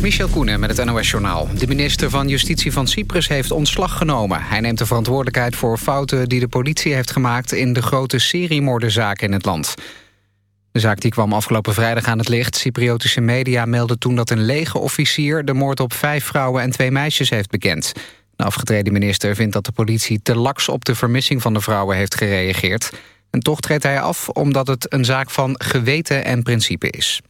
Michel Koenen met het NOS-journaal. De minister van Justitie van Cyprus heeft ontslag genomen. Hij neemt de verantwoordelijkheid voor fouten die de politie heeft gemaakt... in de grote seriemoordenzaak in het land. De zaak die kwam afgelopen vrijdag aan het licht. Cypriotische media meldden toen dat een legerofficier... de moord op vijf vrouwen en twee meisjes heeft bekend. De afgetreden minister vindt dat de politie te laks... op de vermissing van de vrouwen heeft gereageerd. En toch treedt hij af omdat het een zaak van geweten en principe is.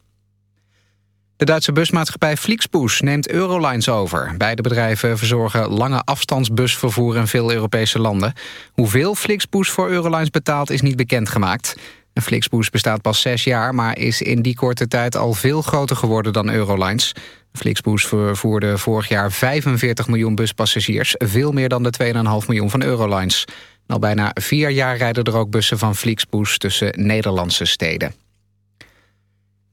De Duitse busmaatschappij Flixbus neemt Eurolines over. Beide bedrijven verzorgen lange afstandsbusvervoer in veel Europese landen. Hoeveel Flixbus voor Eurolines betaalt is niet bekendgemaakt. Flixbus bestaat pas zes jaar, maar is in die korte tijd al veel groter geworden dan Eurolines. Flixbus vervoerde vorig jaar 45 miljoen buspassagiers, veel meer dan de 2,5 miljoen van Eurolines. Al bijna vier jaar rijden er ook bussen van Flixbus tussen Nederlandse steden.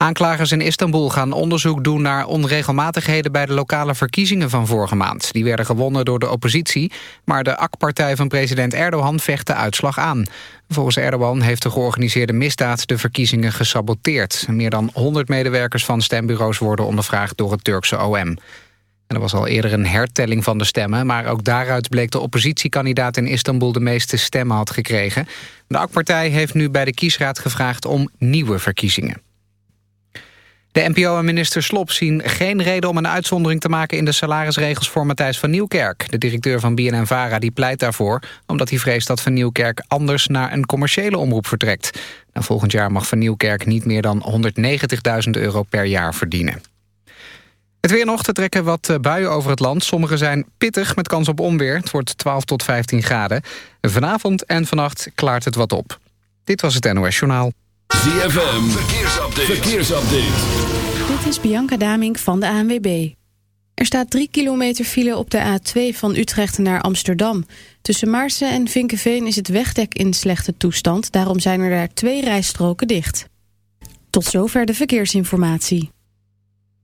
Aanklagers in Istanbul gaan onderzoek doen naar onregelmatigheden bij de lokale verkiezingen van vorige maand. Die werden gewonnen door de oppositie, maar de AK-partij van president Erdogan vecht de uitslag aan. Volgens Erdogan heeft de georganiseerde misdaad de verkiezingen gesaboteerd. Meer dan 100 medewerkers van stembureaus worden ondervraagd door het Turkse OM. Er was al eerder een hertelling van de stemmen... maar ook daaruit bleek de oppositiekandidaat in Istanbul de meeste stemmen had gekregen. De AK-partij heeft nu bij de kiesraad gevraagd om nieuwe verkiezingen. De NPO en minister Slop zien geen reden om een uitzondering te maken... in de salarisregels voor Matthijs van Nieuwkerk. De directeur van BNNVARA die pleit daarvoor... omdat hij vreest dat van Nieuwkerk anders naar een commerciële omroep vertrekt. Nou, volgend jaar mag van Nieuwkerk niet meer dan 190.000 euro per jaar verdienen. Het weer nog te trekken wat eh, buien over het land. Sommige zijn pittig met kans op onweer. Het wordt 12 tot 15 graden. Vanavond en vannacht klaart het wat op. Dit was het NOS Journaal. ZFM, verkeersupdate. verkeersupdate. Dit is Bianca Damink van de ANWB. Er staat 3 kilometer file op de A2 van Utrecht naar Amsterdam. Tussen Maarsen en Vinkenveen is het wegdek in slechte toestand. Daarom zijn er daar twee rijstroken dicht. Tot zover de verkeersinformatie.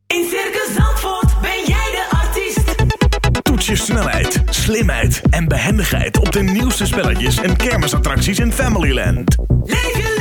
In Circus Zandvoort ben jij de artiest. Toets je snelheid, slimheid en behendigheid... op de nieuwste spelletjes en kermisattracties in Familyland. Lekker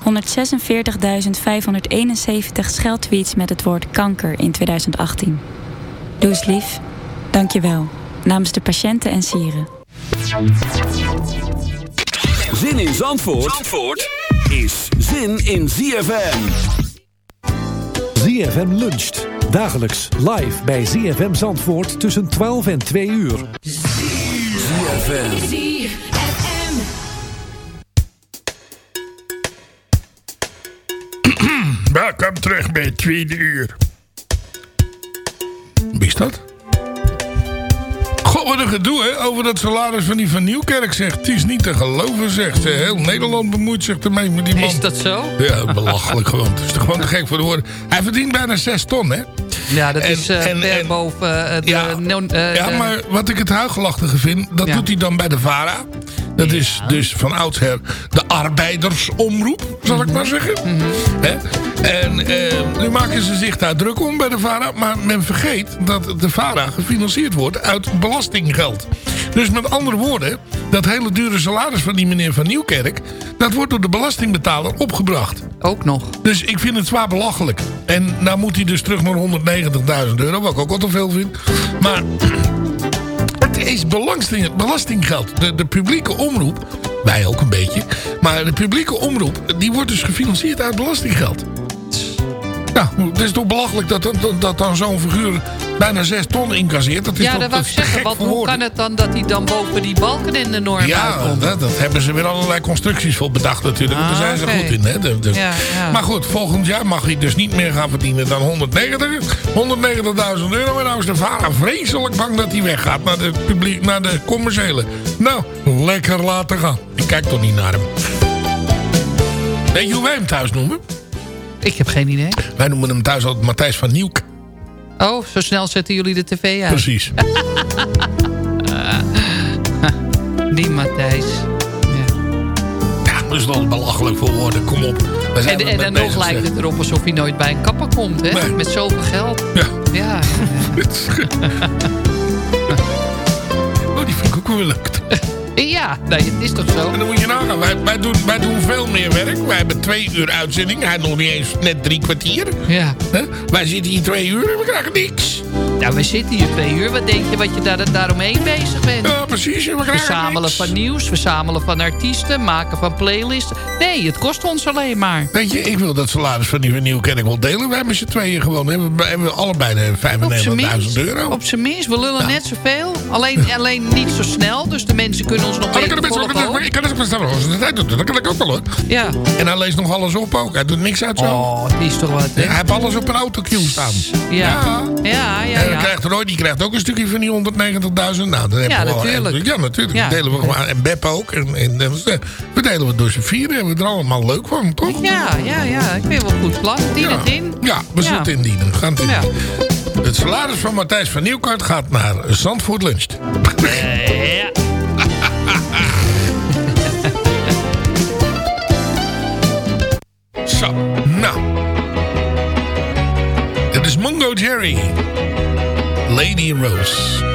146.571 scheldtweets met het woord kanker in 2018. Doe eens lief. Dank je wel. Namens de patiënten en sieren. Zin in Zandvoort, Zandvoort is zin in ZFM. ZFM luncht. Dagelijks live bij ZFM Zandvoort tussen 12 en 2 uur. ZFM. Welkom terug bij het tweede uur. Wie is dat? God, wat een gedoe, hè? Over dat salaris van die Van Nieuwkerk, zegt. Het is niet te geloven, zegt. Heel Nederland bemoeit zich ermee met die man. Is dat zo? Ja, belachelijk gewoon. Het is toch gewoon te gek voor de woorden. Hij verdient bijna 6 ton, hè? Ja, dat En- is uh, en- ver en- boven uh, de... Ja, no- uh, Ja, de- maar wat ik het huigelachtige vind, dat Ja. doet hij dan bij de VARA. Dat is dus van oudsher de arbeidersomroep, zal ik maar zeggen. Hè? En eh, nu maken ze zich daar druk om bij de VARA. Maar men vergeet dat de VARA gefinancierd wordt uit belastinggeld. Dus met andere woorden, dat hele dure salaris van die meneer Van Nieuwkerk... dat wordt door de belastingbetaler opgebracht. Ook nog. Dus ik vind het zwaar belachelijk. En nou moet hij dus terug naar 190.000 euro, wat ik ook al te veel vind. Maar is belasting, belastinggeld. De, de publieke omroep, wij ook een beetje. Maar de publieke omroep, die wordt dus gefinancierd uit belastinggeld. Nou, het is toch belachelijk dat, dat, dat dan zo'n figuur bijna 6 ton incasseert. Dat is ja, toch, dat wou ik zeggen. Want hoe kan het dan dat hij dan boven die balken in de norm Ja, uitkomt? dat, dat hebben ze weer allerlei constructies voor bedacht natuurlijk. Ah, Daar zijn ze goed in. Hè? De- de- Ja, ja. Maar goed, volgend jaar mag hij dus niet meer gaan verdienen dan 190. 190.000 euro. En nou is de VARA vreselijk bang dat hij weggaat naar de, publiek, naar de commerciële. Nou, lekker laten gaan. Ik kijk toch niet naar hem. Weet je hoe wij hem thuis noemen? Ik heb geen idee. Wij noemen hem thuis altijd Matthijs van Nieuwk. Oh, zo snel zetten jullie de tv uit. Precies. Die Matthijs. Ja, dat is toch belachelijk voor woorden. Kom op. En, en dan nog lijkt het erop alsof hij nooit bij een kapper komt, hè? Nee. Met zoveel geld. Ja. Ja, Oh, die vind ik ook wel leuk. Ja nee, het is toch zo? En dan moet je nagaan, wij, wij, doen, wij doen veel meer werk. Wij hebben twee uur uitzending. Hij nog niet eens net drie kwartier. Ja. Hè? Wij zitten hier twee uur en we krijgen niks. Nou, we zitten hier twee uur. Wat denk je wat je daar, daaromheen bezig bent? Ja, precies. En we Verzamelen niks. van nieuws, verzamelen van artiesten, maken van playlists. Nee, het kost ons alleen maar. Weet je, ik wil dat salaris van die van Nieuwkerk wel delen. Wij hebben z'n tweeën gewoon. We hebben allebei de Op zijn 95.000 minst. euro. Op zijn minst. We lullen net zoveel. Alleen, alleen niet zo snel. Dus de mensen kunnen ons nog Oh, beter kan ik best wel- volgen. ik kan het best wel als tijd doet. Kan ik ook wel hoor. Ja. En hij leest nog alles op ook. Hij doet niks uit zo. Oh, het is toch wat? Hij heeft alles op een autocue staan. Ja. Ja, ja, en ja. krijgt Roy, die krijgt ook een stukje van die 190.000. Nou, dan hebben Ja, we wel- natuurlijk. Ja, natuurlijk. Ja. Delen we gewoon. En Beb ook. En, en, en we delen het door z'n vieren. Hebben we er allemaal leuk van, toch? Ja, ja, ja. Ik vind wel een goed plan. Dien Ja. het in. Ja, we Ja. zullen het indienen. We gaan het indienen. Het salaris van Matthijs van Nieuwkart gaat naar Zandvoort Luncht. Ja. Zo, nou. Dit is Mungo Jerry. Lady Rose.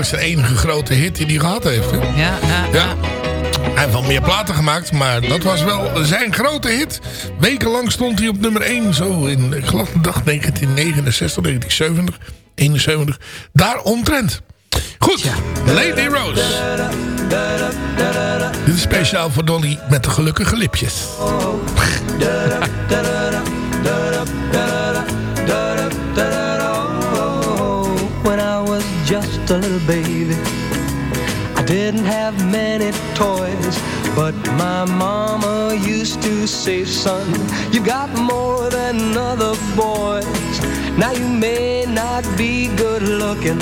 Eigenlijk zijn enige grote hit die hij gehad heeft. Hè? ja, ja, Ja. Hij heeft wel meer platen gemaakt, maar dat was wel zijn grote hit. Wekenlang stond hij op nummer 1, zo in, ik geloof de dag 1969, 1970, 71. Daar omtrent. Goed, Lady Rose. Dit is speciaal voor Dolly met de gelukkige lipjes. a little baby, I didn't have many toys, but my mama used to say, son, you've got more than other boys. Now you may not be good looking,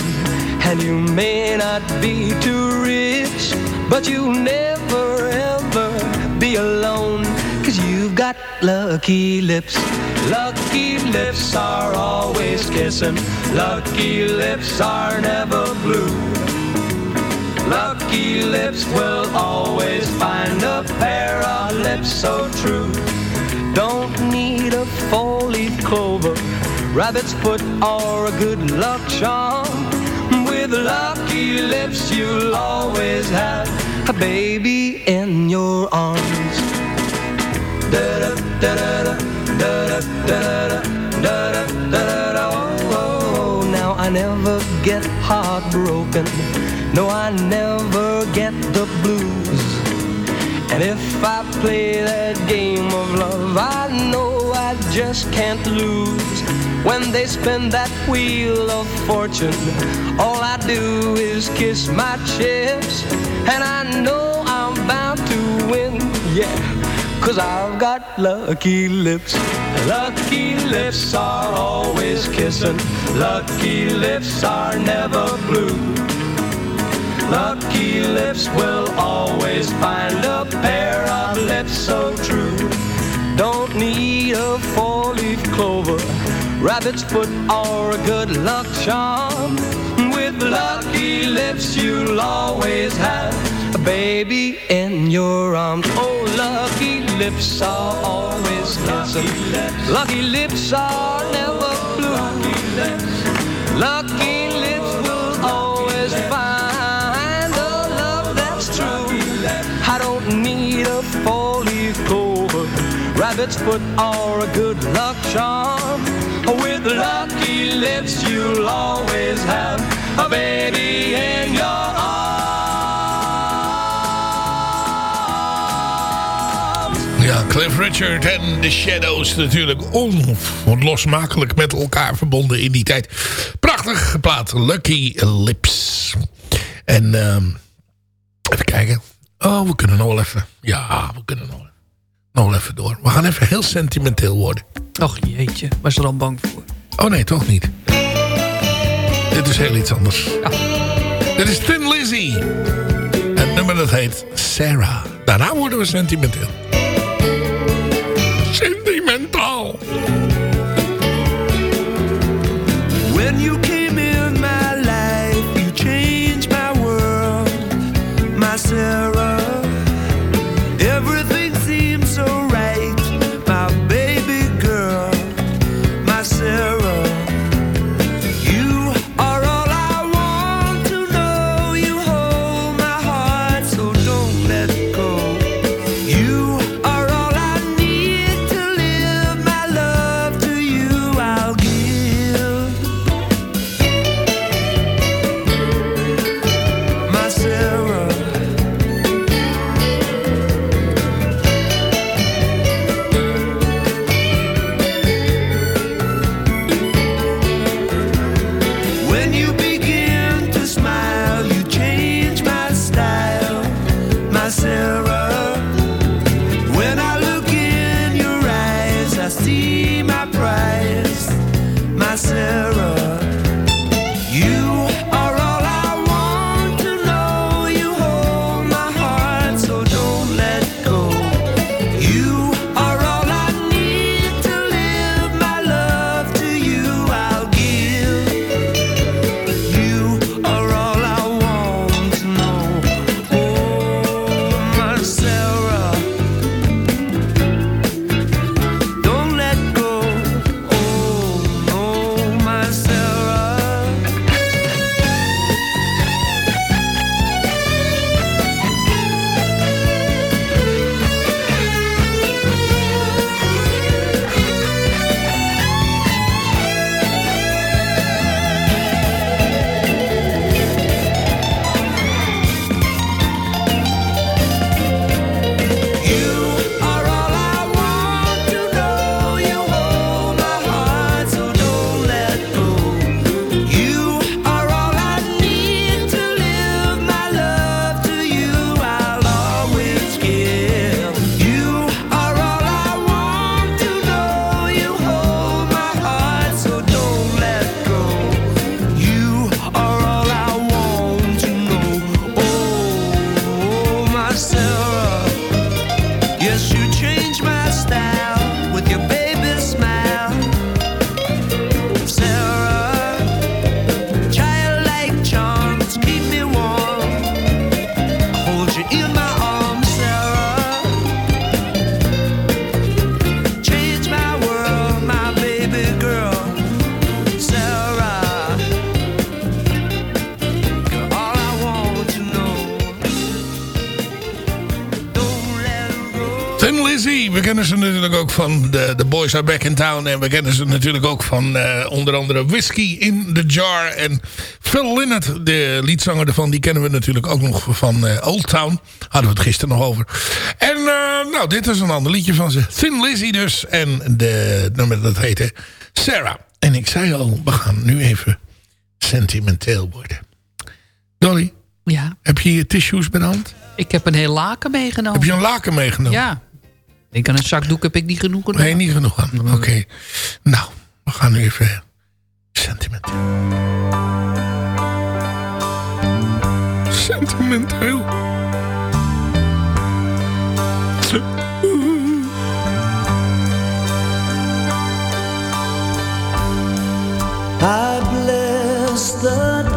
and you may not be too rich, but you'll never ever be alone, cause you've got lucky lips. Lucky lips are always kissing, lucky lips are never blue. Lucky lips will always find a pair of lips so true. Don't need a four-leaf clover, rabbit's foot, or a good luck charm. With lucky lips, you'll always have a baby in your arms. I never get heartbroken. No, I never get the blues. And if I play that game of love, I know I just can't lose. When they spin that wheel of fortune, all I do is kiss my chips. And I know I'm bound to win, yeah. Cause I've got lucky lips. Lucky lips are always kissing. Lucky lips are never blue. Lucky lips will always find a pair of lips so true. Don't need a four-leaf clover, rabbit's foot, or a good luck charm. With lucky lips, you'll always have a baby in your arms. Oh, lucky lips are always kissing. Lucky lips are never blue. Lucky lips will always find a love that's true. I don't need a four-leaf clover, rabbit's foot, or a good luck charm. With lucky lips, you'll always have a baby in your arms. Ja, Cliff Richard en The Shadows natuurlijk onlosmakelijk met elkaar verbonden in die tijd. Prachtig plaat, Lucky Lips. En ehm, even kijken. Oh, we kunnen nog wel even. Ja, we kunnen nog, nog wel even door. We gaan even heel sentimenteel worden. Och jeetje, was er dan bang voor? Oh nee, toch niet. Dit is heel iets anders. Dit is Thin Lizzy. Het nummer dat heet Sarah. Daarna worden we sentimenteel. Sentimental. Kennen ze natuurlijk ook van The, the Boys Are Back in Town. En we kennen ze natuurlijk ook van uh, onder andere Whiskey in the Jar. En Phil Lynott, de liedzanger ervan, die kennen we natuurlijk ook nog van uh, Old Town. Hadden we het gisteren nog over. En uh, nou, dit is een ander liedje van ze. Thin Lizzy dus. En de nummer dat heette Sarah. En ik zei al, we gaan nu even sentimenteel worden. Dolly, Ja. heb je je tissues bij de hand? Ik heb een heel laken meegenomen. Heb je een laken meegenomen? Ja. Ik aan een zakdoek heb ik niet genoeg. Nee, niet genoeg aan. Oké. Nou, we gaan nu even sentimenteel. Sentimenteel. I bless the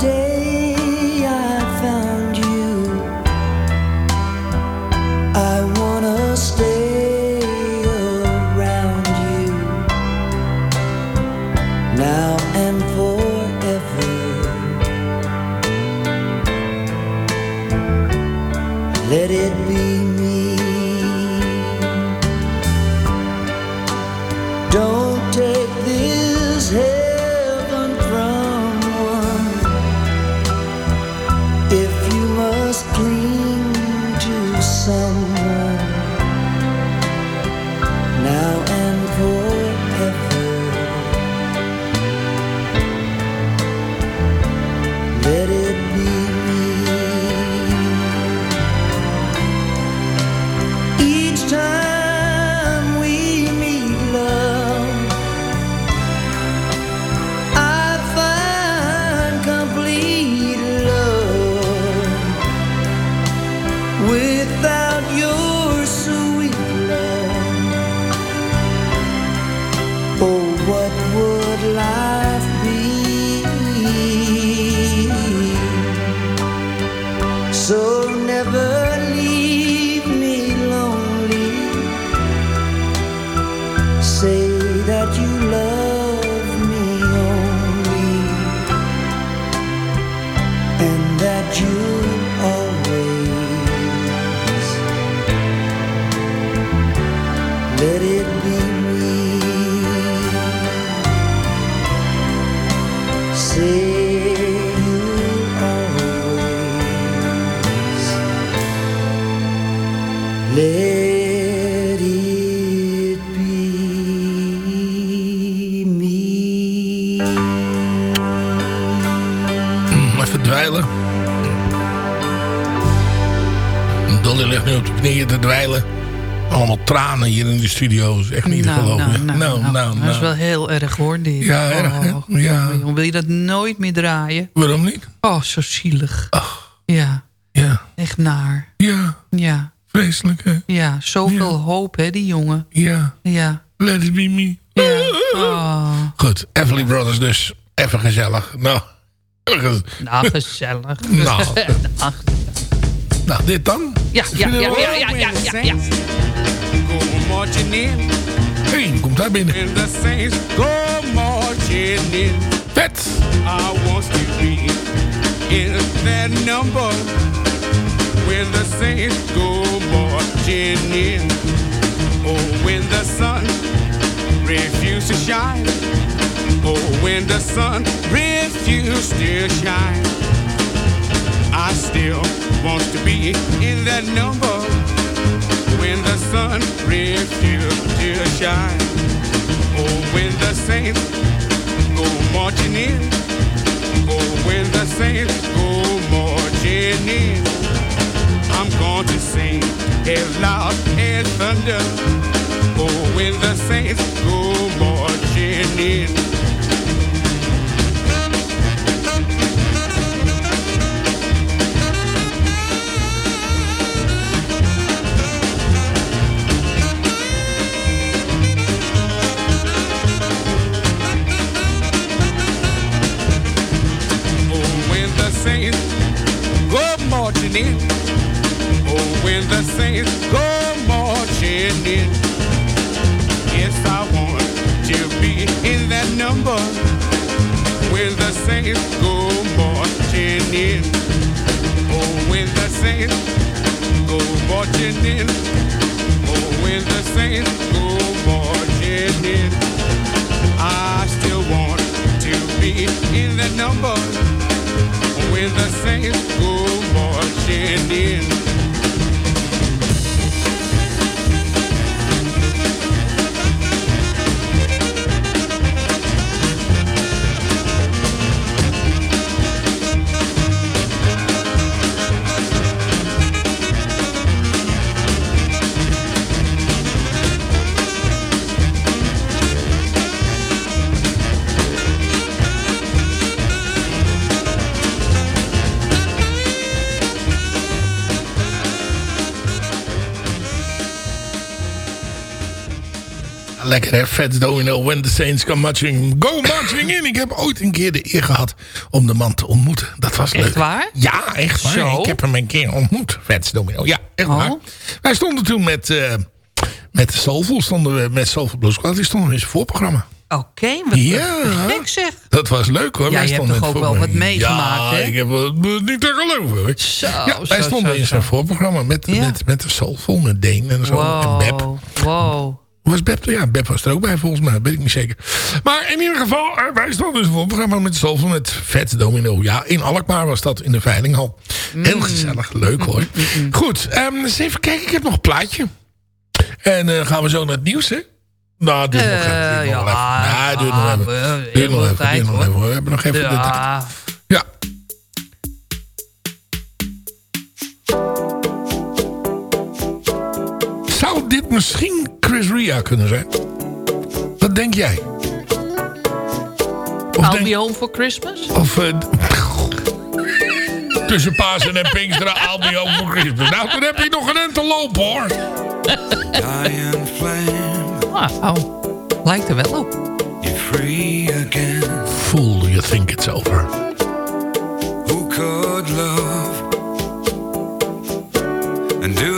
studio. is echt niet te Nou, geloven. nou, nou, nou, nou, Dat is nou. wel heel erg hoor, dit. Ja, erg, hè? Oh, Ja. jongen, Wil je dat nooit meer draaien? Waarom niet? Oh, zo zielig. Ja. Ja. Echt naar. Ja. Ja. Vreselijk, hè? Ja, zoveel hoop, hè, die jongen. Ja. Ja. Let it be me. Ja. Oh. Goed, Everly Brothers dus. Even gezellig. Nou, Nou, gezellig. Nou. Nou dit dan? Ja, ja, ja, ja, ja, ja, ja, hey, komt daar binnen. When the saints go marching in. Vet. I want to be in that number. When the saints go marching in. Oh, when the sun refuses to shine. Oh, when the sun refuses to shine. Still want to be in that number when the sun refuses to shine. Oh, when the saints go marching in. Oh, when the saints go marching in. I'm going to sing as loud as thunder. Oh, when the saints go marching in. Saints go marching in. Oh, when the saints go marching in. Yes, I want to be in that number. When the saints go marching in. Oh, when the saints go marching in. Oh, when the saints go marching in. I still want to be in the number when the saints go marching in. Lekker hè, Fats Domino, When the Saints Come Marching, Go Marching In. Ik heb ooit een keer de eer gehad om de man te ontmoeten. Dat was leuk. Echt waar? Ja, echt waar. Zo? Ik heb hem een keer ontmoet, Fats Domino. Ja, echt waar. Wij stonden toen met, eh met Soulful, stonden we met Soulful Blues Squad. Die stonden in zijn voorprogramma. Oké, wat Ja. gek zeg. Dat was leuk hoor. Ja, Wij je hebt toch het ook wel wat meegemaakt, ja, hè? ik heb eh, niet te geloven hoor. Zo, ja, wij zo, stonden zo, in zijn voorprogramma met, Ja. met, met de Soulful, met Deen en zo. En Beb. Wow, wow. Was Beb? Ja, Beb was er ook bij volgens mij. Dat weet ik niet zeker. Maar in ieder geval, eh, wij stonden dus voor een programma met Soulful met Vet Domino. Ja, in Alkmaar was dat in de Veilinghal. Heel Mm. gezellig, leuk hoor. Goed, ehm, eens even kijken. Ik heb nog een plaatje. En dan gaan we zo naar het nieuws, hè? Nou, doe nog even. Eh, Doe nog ja, even. Ja, doe nog ah, even. we- heel nog even. tijd, nog even. We hebben nog even de tijd. Ja, Ja. Zou dit misschien Chris Ria kunnen zijn? Wat denk jij? Of, I'll denk, be home for Christmas? of eh, tussen Pasen en Pinksteren, I'll be home for Christmas. Nou, dan heb je nog een end te lopen hoor. Dying flame, Ah, oh, lijkt er wel op. you're free again. Fool, you think it's over. Who could love and do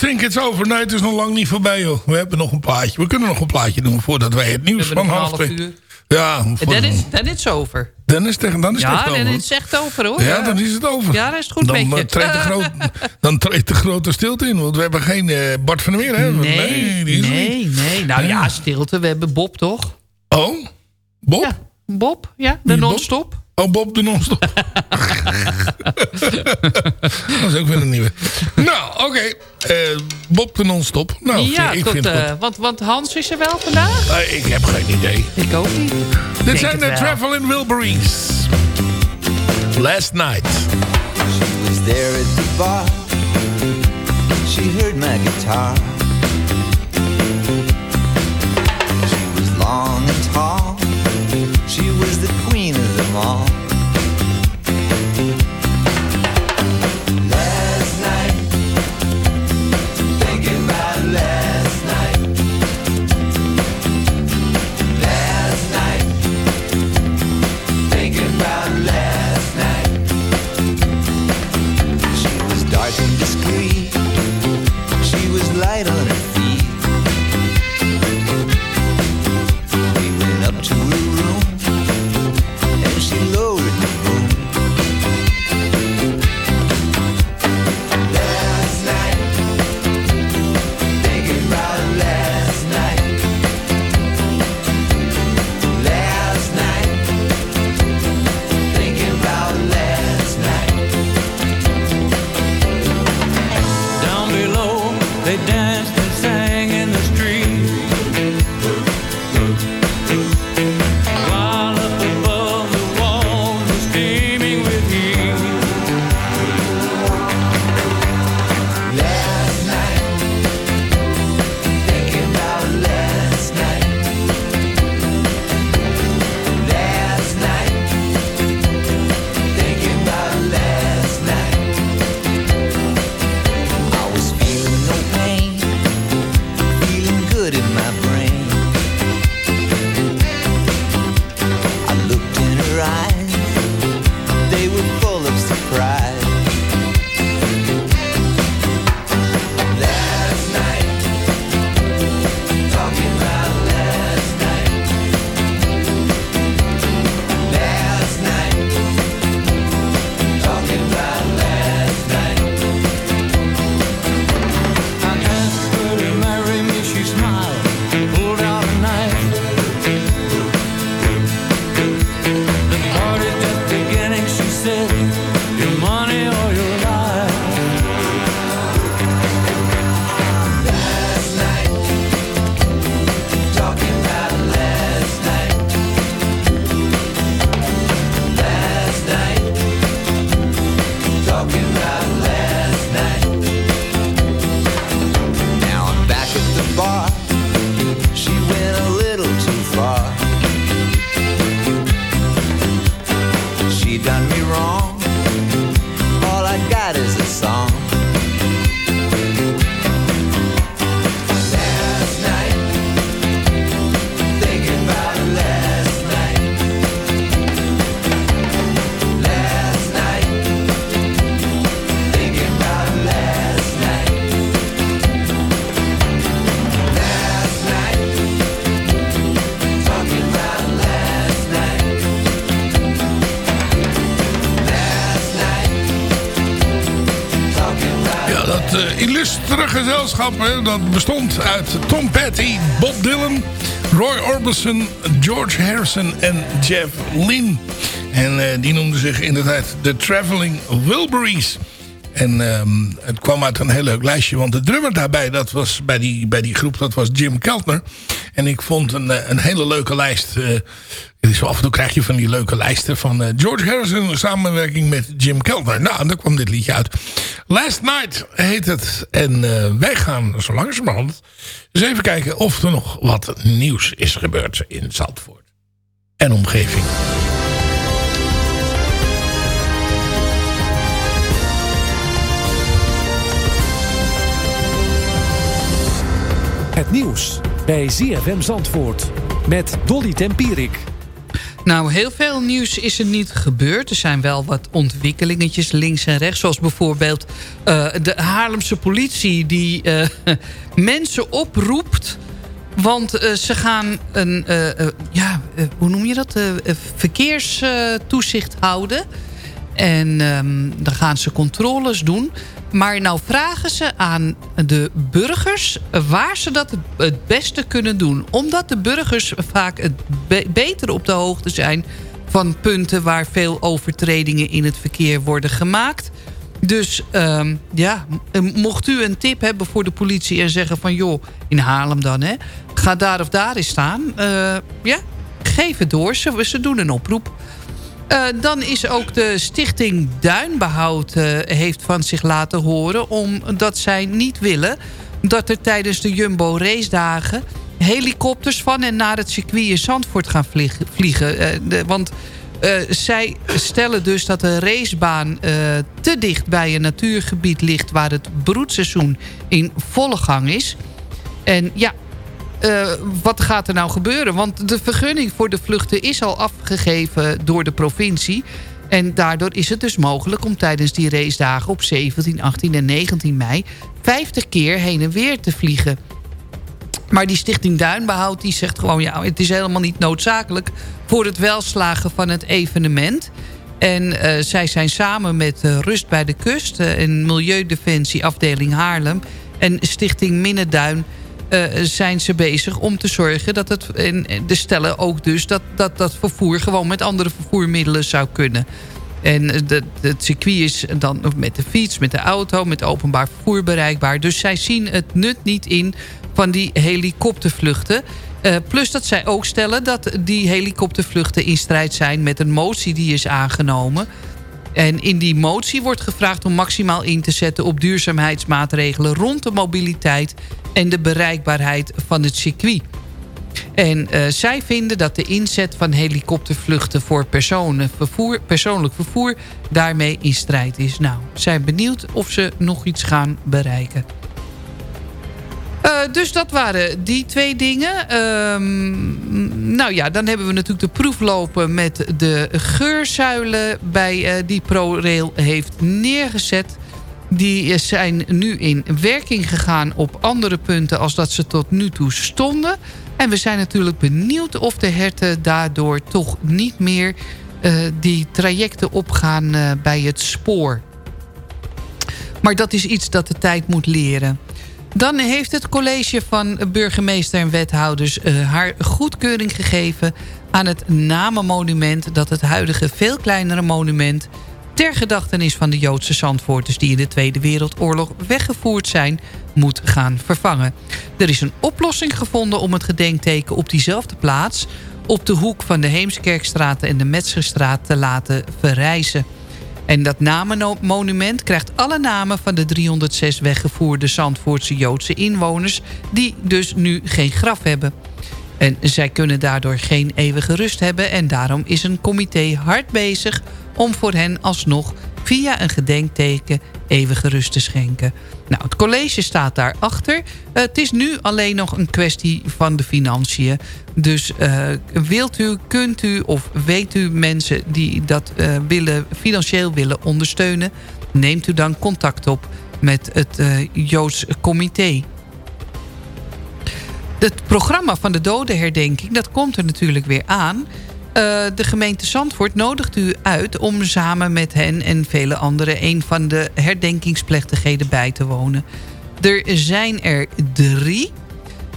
you think it's over? Nee, het is nog lang niet voorbij, joh. We hebben nog een plaatje. We kunnen nog een plaatje doen voordat wij het nieuws van half twee... uur. Ja, dan is, dan is het over. dan is het echt, dan is het Ja, over. dan is het echt over hoor. Ja, dan is het over. Ja, dat is goed dan, met je. eh, treedt de groot, dan treedt de grote stilte in. Want we hebben geen eh, Bart van der Meer, hè? Nee, die is nee, niet. nee. Nou ja, Ja. stilte. We hebben Bob toch? Oh, Bob? Ja, Bob, ja, de non-stop. Oh, Bob de non-stop. dat is ook weer een nieuwe. Nou, oké. Eh, Bob de non-stop. Nou, ja, ik tot, vind het eh, goed. want, want Hans is er wel vandaag? Eh, ik heb geen idee. Ik ook niet. Dit Denk zijn de wel. Traveling Wilburys. Last night. She was there at the bar. She heard my guitar. She was long and tall. She was the queen Last night, last night. Last night, last night. She was dark and discreet. She was light on her illustere gezelschap hè, dat bestond uit Tom Petty, Bob Dylan, Roy Orbison, George Harrison en Jeff Lynne. En eh, die noemden zich in de tijd de Traveling Wilburys. En ehm, het kwam uit een heel leuk lijstje. Want de drummer daarbij, dat was bij die, bij die groep, dat was Jim Keltner. En ik vond een, eh, een hele leuke lijst. eh, zo af en toe krijg je van die leuke lijsten van eh, George Harrison in samenwerking met Jim Keltner. Nou, daar kwam dit liedje uit. Last Night heet het. En eh, wij gaan zo langzamerhand eens even kijken of er nog wat nieuws is gebeurd in Zandvoort. En omgeving. Het nieuws bij ZFM Zandvoort met Dolly Tempierik. Nou, heel veel nieuws is er niet gebeurd. Er zijn wel wat ontwikkelingetjes links en rechts. Zoals bijvoorbeeld uh, de Haarlemse politie... die uh, mensen oproept... Want uh, ze gaan een, ja, hoe noem je dat? verkeerstoezicht houden. En um, dan gaan ze controles doen. Maar nou vragen ze aan de burgers waar ze dat het beste kunnen doen. Omdat de burgers vaak het be beter op de hoogte zijn... van punten waar veel overtredingen in het verkeer worden gemaakt. Dus um, ja, mocht u een tip hebben voor de politie en zeggen van... joh, in Haarlem dan, hè, ga daar of daar eens staan. Uh, ja, geef het door, ze, ze doen een oproep. Uh, dan is ook de stichting Duinbehoud uh, heeft van zich laten horen... omdat zij niet willen dat er tijdens de Jumbo race dagen... helikopters van en naar het circuit in Zandvoort gaan vliegen. De, want zij stellen dus dat de racebaan te dicht bij een natuurgebied ligt... waar het broedseizoen in volle gang is... En ja, uh, wat gaat er nou gebeuren? Want de vergunning voor de vluchten is al afgegeven door de provincie. En daardoor is het dus mogelijk om tijdens die racedagen op 17, 18 en 19 mei... 50 keer heen en weer te vliegen. Maar die Stichting Duinbehoud die zegt gewoon... ja, het is helemaal niet noodzakelijk voor het welslagen van het evenement... En uh, zij zijn samen met uh, Rust bij de Kust... En Milieudefensie afdeling Haarlem... en Stichting Minneduin uh, zijn ze bezig om te zorgen dat het... En de stellen ook dus dat, dat dat vervoer gewoon met andere vervoermiddelen zou kunnen. En de, het circuit is dan met de fiets, met de auto, met openbaar vervoer bereikbaar. Dus zij zien het nut niet in van die helikoptervluchten. Uh, plus dat zij ook stellen dat die helikoptervluchten in strijd zijn met een motie die is aangenomen. En in die motie wordt gevraagd om maximaal in te zetten op duurzaamheidsmaatregelen rond de mobiliteit en de bereikbaarheid van het circuit. En uh, zij vinden dat de inzet van helikoptervluchten voor persoonlijk vervoer daarmee in strijd is. Nou, zijn benieuwd of ze nog iets gaan bereiken. Uh, dus dat waren die twee dingen. Um, nou ja, dan hebben we natuurlijk de proef lopen met de geurzuilen... bij uh, die ProRail heeft neergezet. Die zijn nu in werking gegaan op andere punten als dat ze tot nu toe stonden. En we zijn natuurlijk benieuwd of de herten daardoor toch niet meer uh, die trajecten opgaan bij het spoor. Maar dat is iets dat de tijd moet leren. Dan heeft het college van burgemeester en wethouders uh, haar goedkeuring gegeven aan het namenmonument dat het huidige veel kleinere monument ter gedachtenis van de Joodse zandvoorters... die in de Tweede Wereldoorlog weggevoerd zijn, moet gaan vervangen. Er is een oplossing gevonden om het gedenkteken op diezelfde plaats... op de hoek van de Heemskerkstraat en de Metzgerstraat te laten verrijzen. En dat namenmonument krijgt alle namen van de 306 weggevoerde Zandvoortse Joodse inwoners... die dus nu geen graf hebben. En zij kunnen daardoor geen eeuwige rust hebben... en daarom is een comité hard bezig om voor hen alsnog via een gedenkteken eeuwige rust te schenken. Nou, het college staat daarachter. Uh, het is nu alleen nog een kwestie van de financiën. Dus uh, wilt u, kunt u of weet u mensen die dat uh, willen, financieel willen ondersteunen... neemt u dan contact op met het Joods Comité. Het programma van de dodenherdenking, dat komt er natuurlijk weer aan... Uh, de gemeente Zandvoort nodigt u uit om samen met hen en vele anderen... een van de herdenkingsplechtigheden bij te wonen. Er zijn er drie.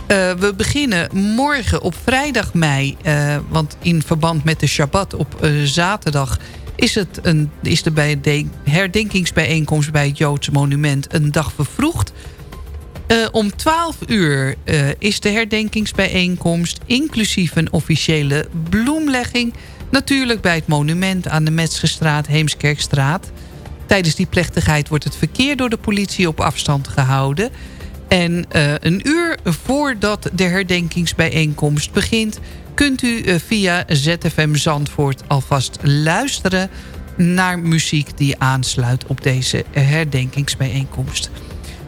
Uh, we beginnen morgen op vrijdag mei. Uh, want in verband met de Shabbat op zaterdag... is, het een, is bij de herdenkingsbijeenkomst bij het Joodse monument... een dag vervroegd. Uh, om 12 uur uh, is de herdenkingsbijeenkomst... inclusief een officiële bloemlegging... natuurlijk bij het monument aan de Metzgerstraat, Heemskerkstraat. Tijdens die plechtigheid wordt het verkeer door de politie op afstand gehouden. En uh, een uur voordat de herdenkingsbijeenkomst begint... kunt u via ZFM Zandvoort alvast luisteren... naar muziek die aansluit op deze herdenkingsbijeenkomst.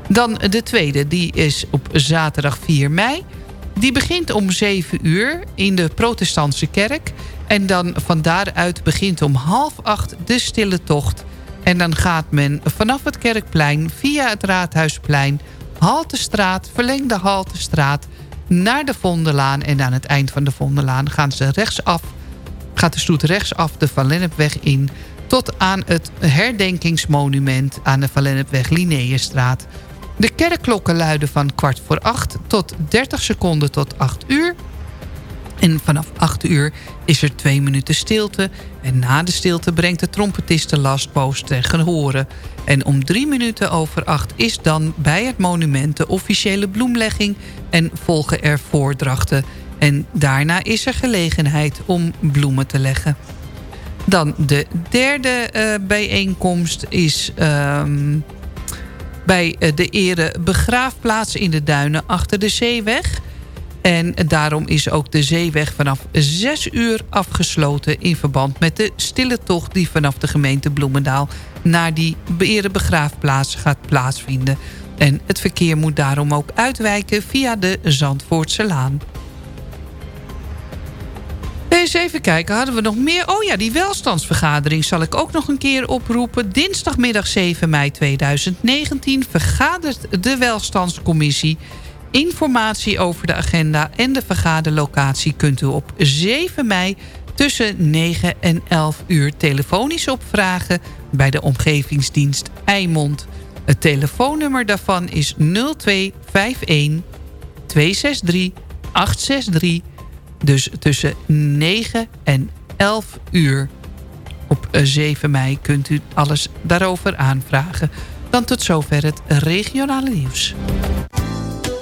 Dan de tweede, die is op zaterdag 4 mei. Die begint om 7 uur in de protestantse kerk. En dan van daaruit begint om half acht de stille tocht. En dan gaat men vanaf het Kerkplein via het Raadhuisplein... Haltestraat, verlengde Haltestraat, naar de Vondelaan. En aan het eind van de Vondelaan gaan ze rechtsaf, gaat de stoet rechtsaf de Van Lennepweg in... tot aan het herdenkingsmonument aan de Van Lennepweg. De kerkklokken luiden van kwart voor acht tot 30 seconden tot 8 uur... En vanaf 8 uur is er twee minuten stilte. En na de stilte brengt de trompetist de lastpost ten horen. En om drie minuten over acht is dan bij het monument de officiële bloemlegging... en volgen er voordrachten. En daarna is er gelegenheid om bloemen te leggen. Dan de derde uh, bijeenkomst is... Uh, bij de ere begraafplaats in de duinen achter de zeeweg... En daarom is ook de zeeweg vanaf 6 uur afgesloten... in verband met de stille tocht die vanaf de gemeente Bloemendaal... naar die beëerde begraafplaats gaat plaatsvinden. En het verkeer moet daarom ook uitwijken via de Zandvoortse Laan. Eens even kijken, hadden we nog meer? Oh ja, die welstandsvergadering zal ik ook nog een keer oproepen. Dinsdagmiddag 7 mei 2019 vergadert de welstandscommissie... Informatie over de agenda en de vergaderlocatie kunt u op 7 mei tussen 9 en 11 uur telefonisch opvragen bij de omgevingsdienst Eimond. Het telefoonnummer daarvan is 0251 263 863. Dus tussen 9 en 11 uur. Op 7 mei kunt u alles daarover aanvragen. Dan tot zover het regionale nieuws.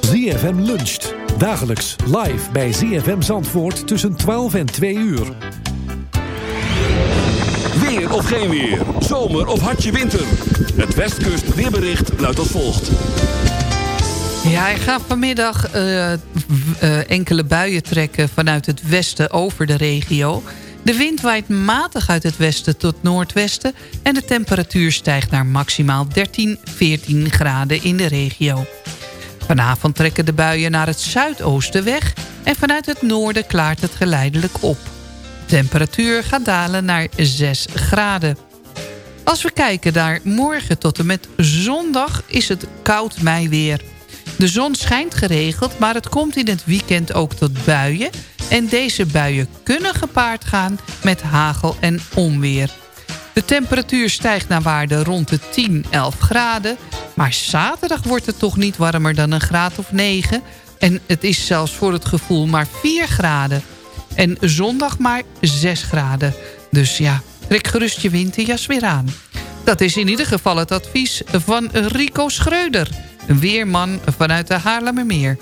ZFM luncht. Dagelijks live bij ZFM Zandvoort tussen 12 en 2 uur. Weer of geen weer. Zomer of hartje winter. Het Westkust weerbericht luidt als volgt. Ja, ik ga vanmiddag uh, uh, enkele buien trekken vanuit het westen over de regio. De wind waait matig uit het westen tot noordwesten... en de temperatuur stijgt naar maximaal 13, 14 graden in de regio. Vanavond trekken de buien naar het zuidoosten weg... en vanuit het noorden klaart het geleidelijk op. De temperatuur gaat dalen naar 6 graden. Als we kijken naar morgen tot en met zondag is het koud mei weer. De zon schijnt geregeld, maar het komt in het weekend ook tot buien... en deze buien kunnen gepaard gaan met hagel en onweer. De temperatuur stijgt naar waarde rond de 10, 11 graden. Maar zaterdag wordt het toch niet warmer dan een graad of 9. En het is zelfs voor het gevoel maar 4 graden. En zondag maar 6 graden. Dus ja, trek gerust je winterjas weer aan. Dat is in ieder geval het advies van Rico Schreuder. Weerman vanuit de Haarlemmermeer.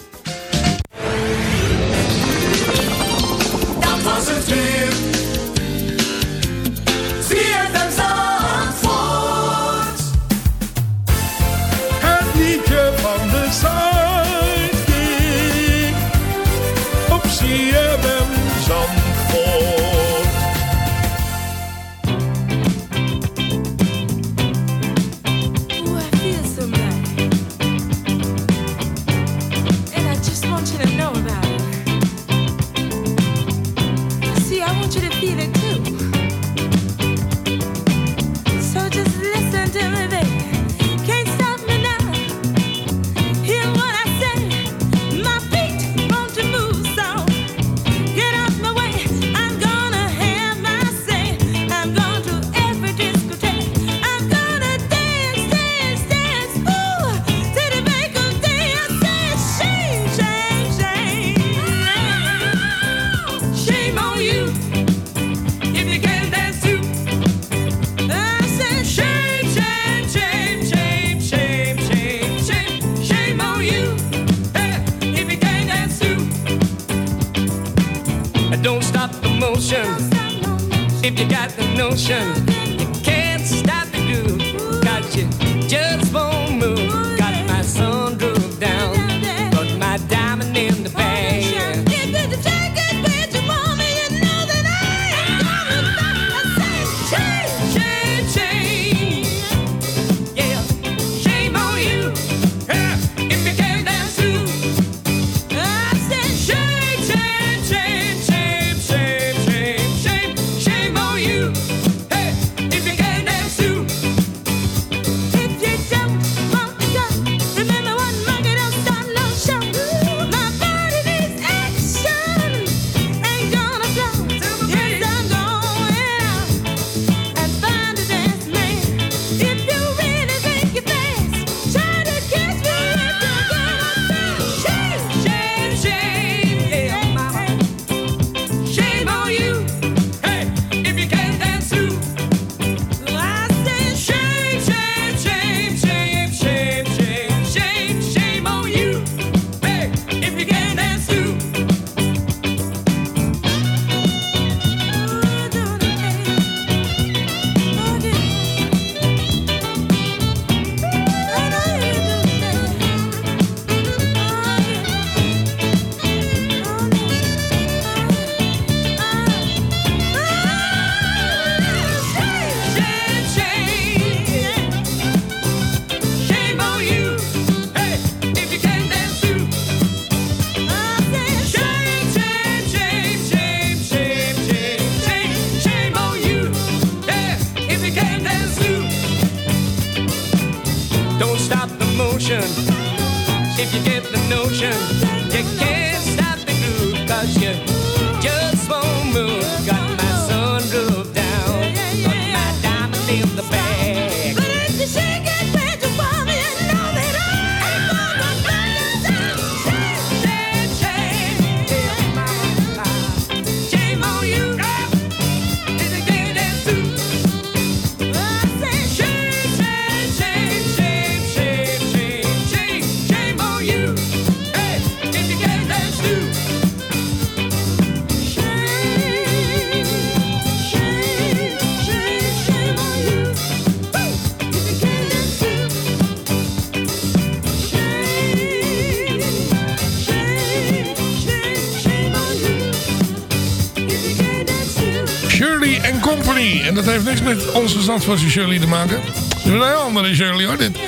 En dat heeft niks met onze Zandvoortse Shirley te maken. Het is een andere Shirley hoor, dit.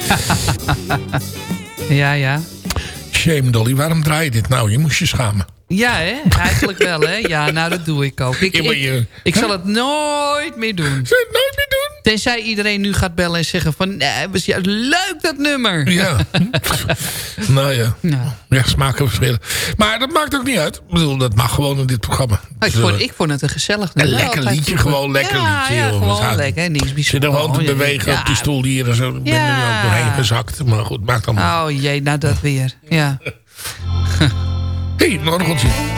Ja, ja. Shame Dolly, waarom draai je dit nou? Je moest je schamen. Ja, hè? Eigenlijk wel, hè? Ja, nou, dat doe ik ook. Ik, ik, ik zal het nooit meer doen. nooit meer doen? Tenzij iedereen nu gaat bellen en zeggen van... Nee, het was juist leuk dat nummer. Ja. nou ja. Nou. Ja, smaken verschillen. Maar dat maakt ook niet uit. Ik bedoel, dat mag gewoon in dit programma. Ik Dus, vond, eh, ik vond het een gezellig Een nummer. lekker Altijd liedje, gewoon lekker ja, liedje. Ja, gewoon lekker. Niks Ik zit gewoon te bewegen ja. op die stoel hier. En zo. Ik ben er nu ook doorheen gezakt. Maar goed, maakt allemaal. Oh jee, nou dat weer. Ja. Hé, hey, een orgeltje. Ik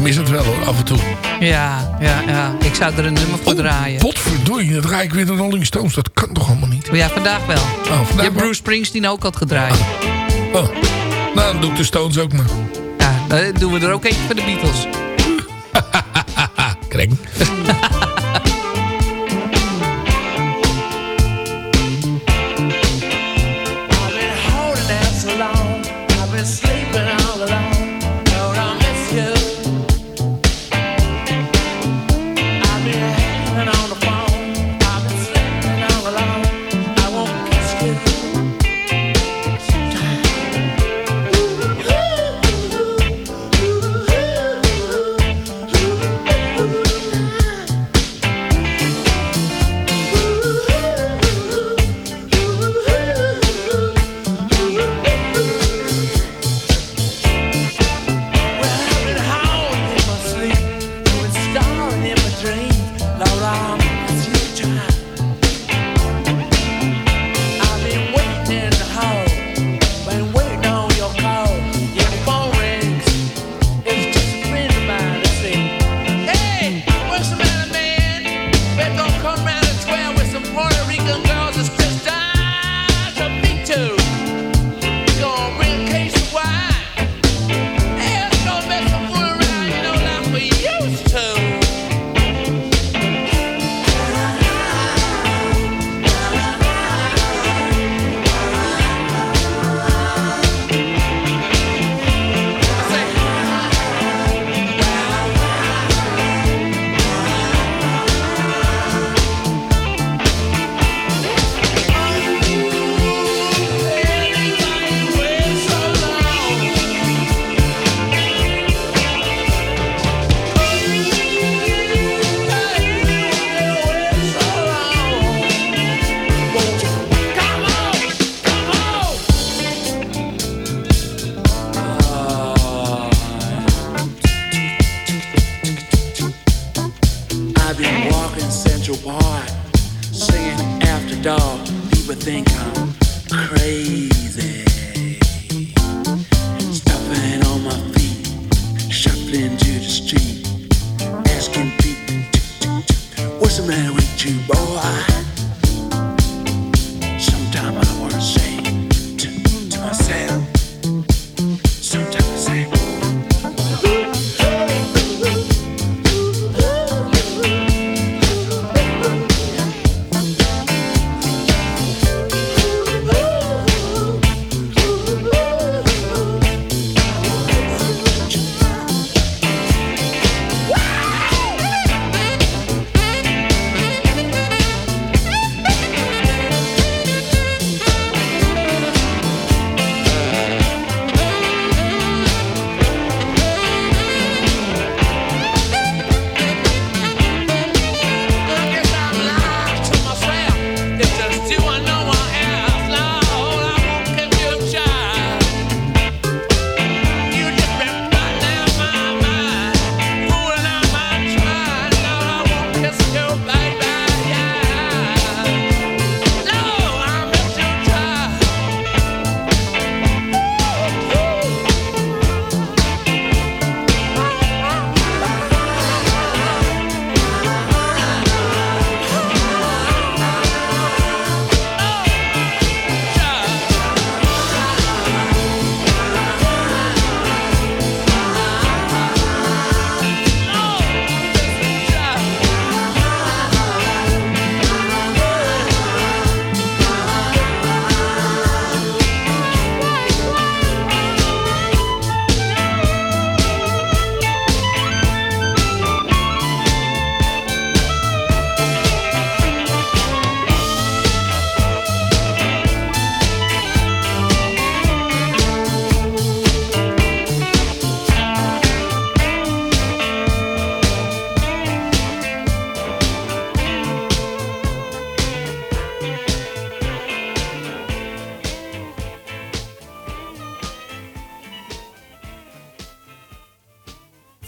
mis het wel hoor, af en toe. Ja, ja, ja. Ik zou er een nummer voor draaien. Potverdorie, dat draai ik weer de Rolling Stones. Dat kan toch allemaal niet? Maar ja, vandaag wel. Oh, vandaag Je hebt wel? Bruce Springsteen ook al gedraaid. Oh. Nou, dan doe ik de Stones ook maar. Ja, dan doen we er ook eentje voor de Beatles. Kreng.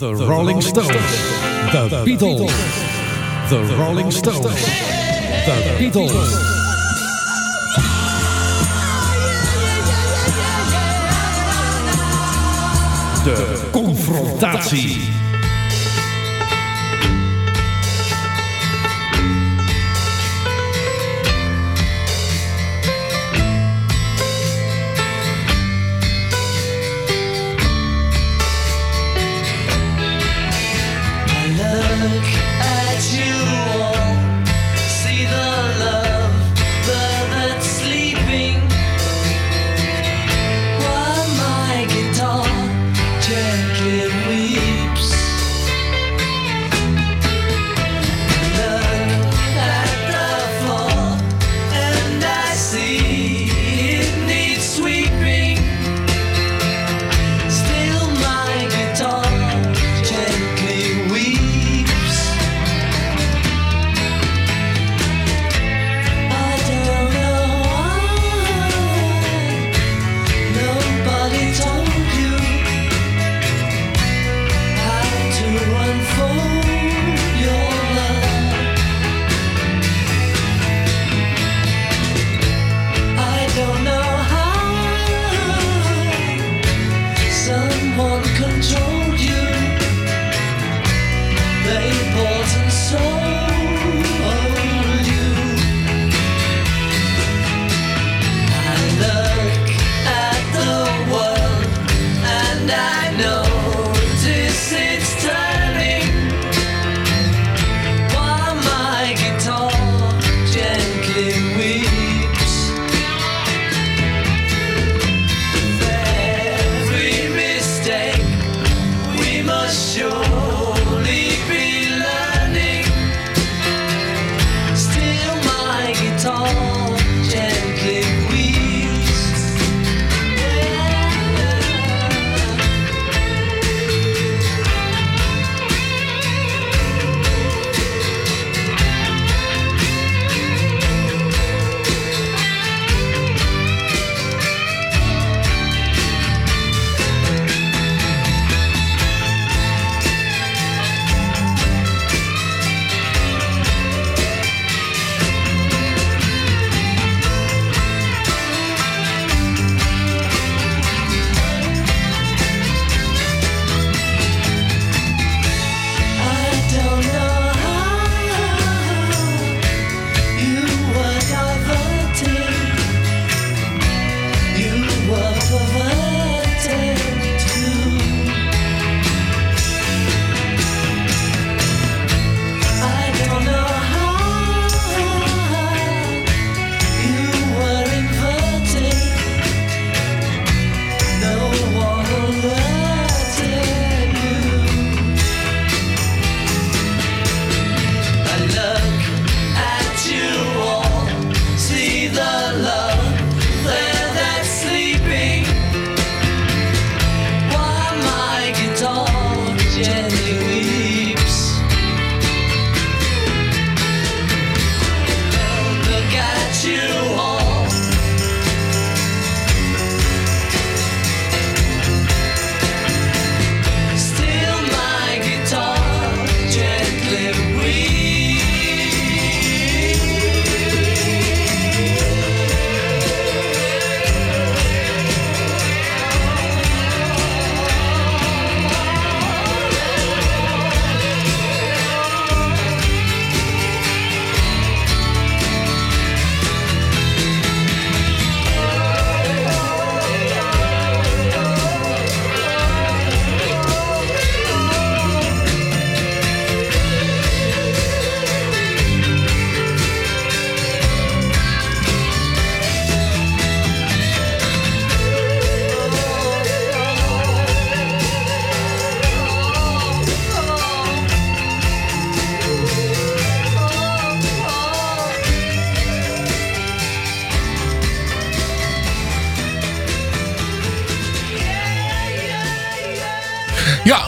The Rolling Stones. The Beatles. The Rolling Stones. The Beatles. De confrontatie.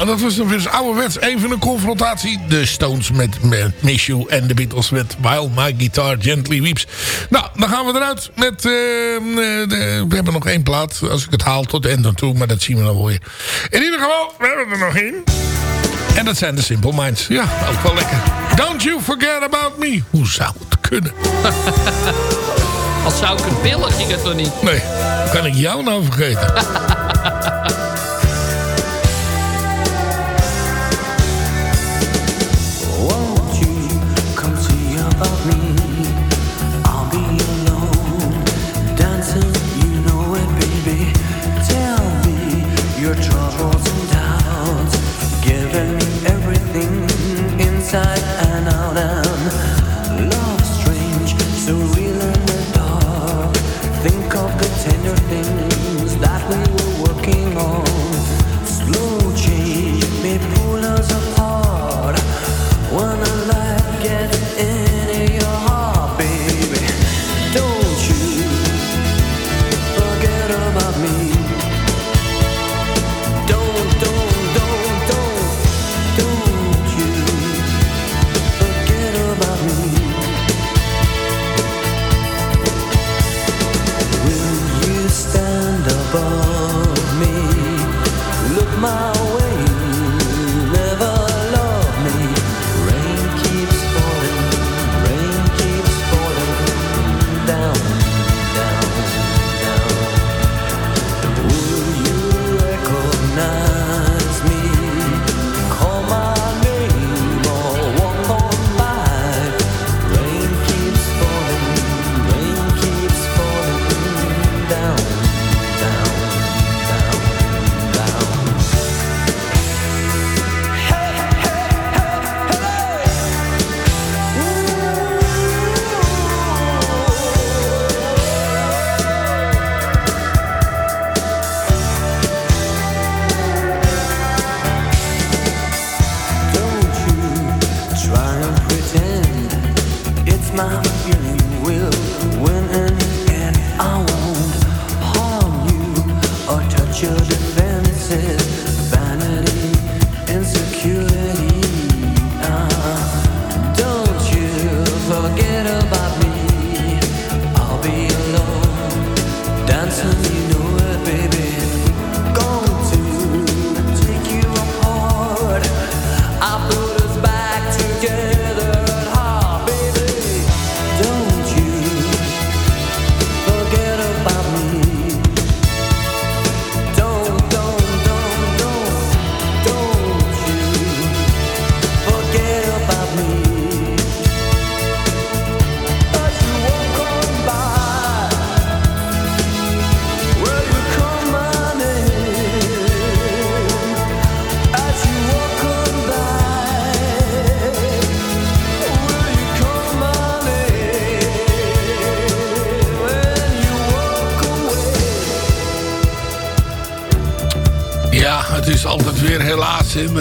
Dat was dan dus ouderwets even een confrontatie. De Stones met, met Miss You en de Beatles met While My Guitar Gently Weeps. Nou, dan gaan we eruit met... eh, eh, de- we hebben nog één plaat, als ik het haal tot de end aan toe. Maar dat zien we dan wel weer. In ieder geval, we hebben er nog één. En dat zijn de Simple Minds. Ja, ook wel lekker. Don't you forget about me. Hoe zou het kunnen? Als zou ik het willen, ging het toch niet? Nee, kan ik jou nou vergeten?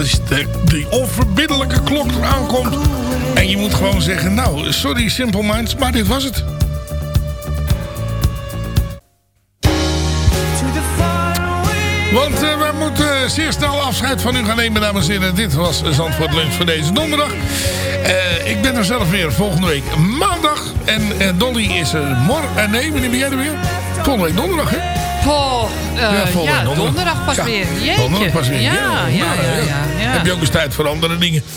als de, die onverbiddelijke klok eraan komt. En je moet gewoon zeggen, nou, sorry Simple Minds, maar dit was het. Want eh, wij moeten zeer snel afscheid van u gaan nemen, dames en heren. Dit was Zandvoort Lunch voor deze donderdag. Eh, ik ben er zelf weer volgende week maandag. En eh, Dolly is er morgen. eh, nee, wanneer ben jij er weer? Volgende week donderdag, hè? Oh, Ja, donderdag, pas Ja, weer. Jeetje. Donderdag pas weer. Ja, ja, ja. Heb je ook eens tijd voor andere dingen.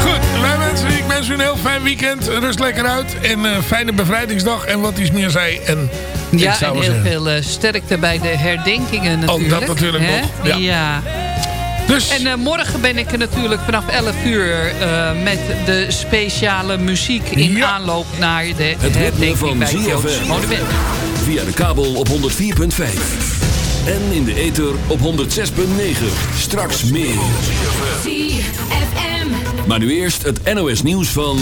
Goed, wij wensen, ik wens u een heel fijn weekend. Rust lekker uit. En een fijne bevrijdingsdag. En wat iets meer zei. En ik Ja, zou en heel zeggen, veel eh, sterkte bij de herdenkingen Ook natuurlijk. dat natuurlijk hè? nog, ja. Dus- En eh, morgen ben ik er natuurlijk vanaf 11 uur eh, met de speciale muziek in aanloop naar de Het herdenking van bij Joods monument. Via de kabel op 104.5. En in de ether op 106.9. Straks meer. Maar nu eerst het NOS nieuws van...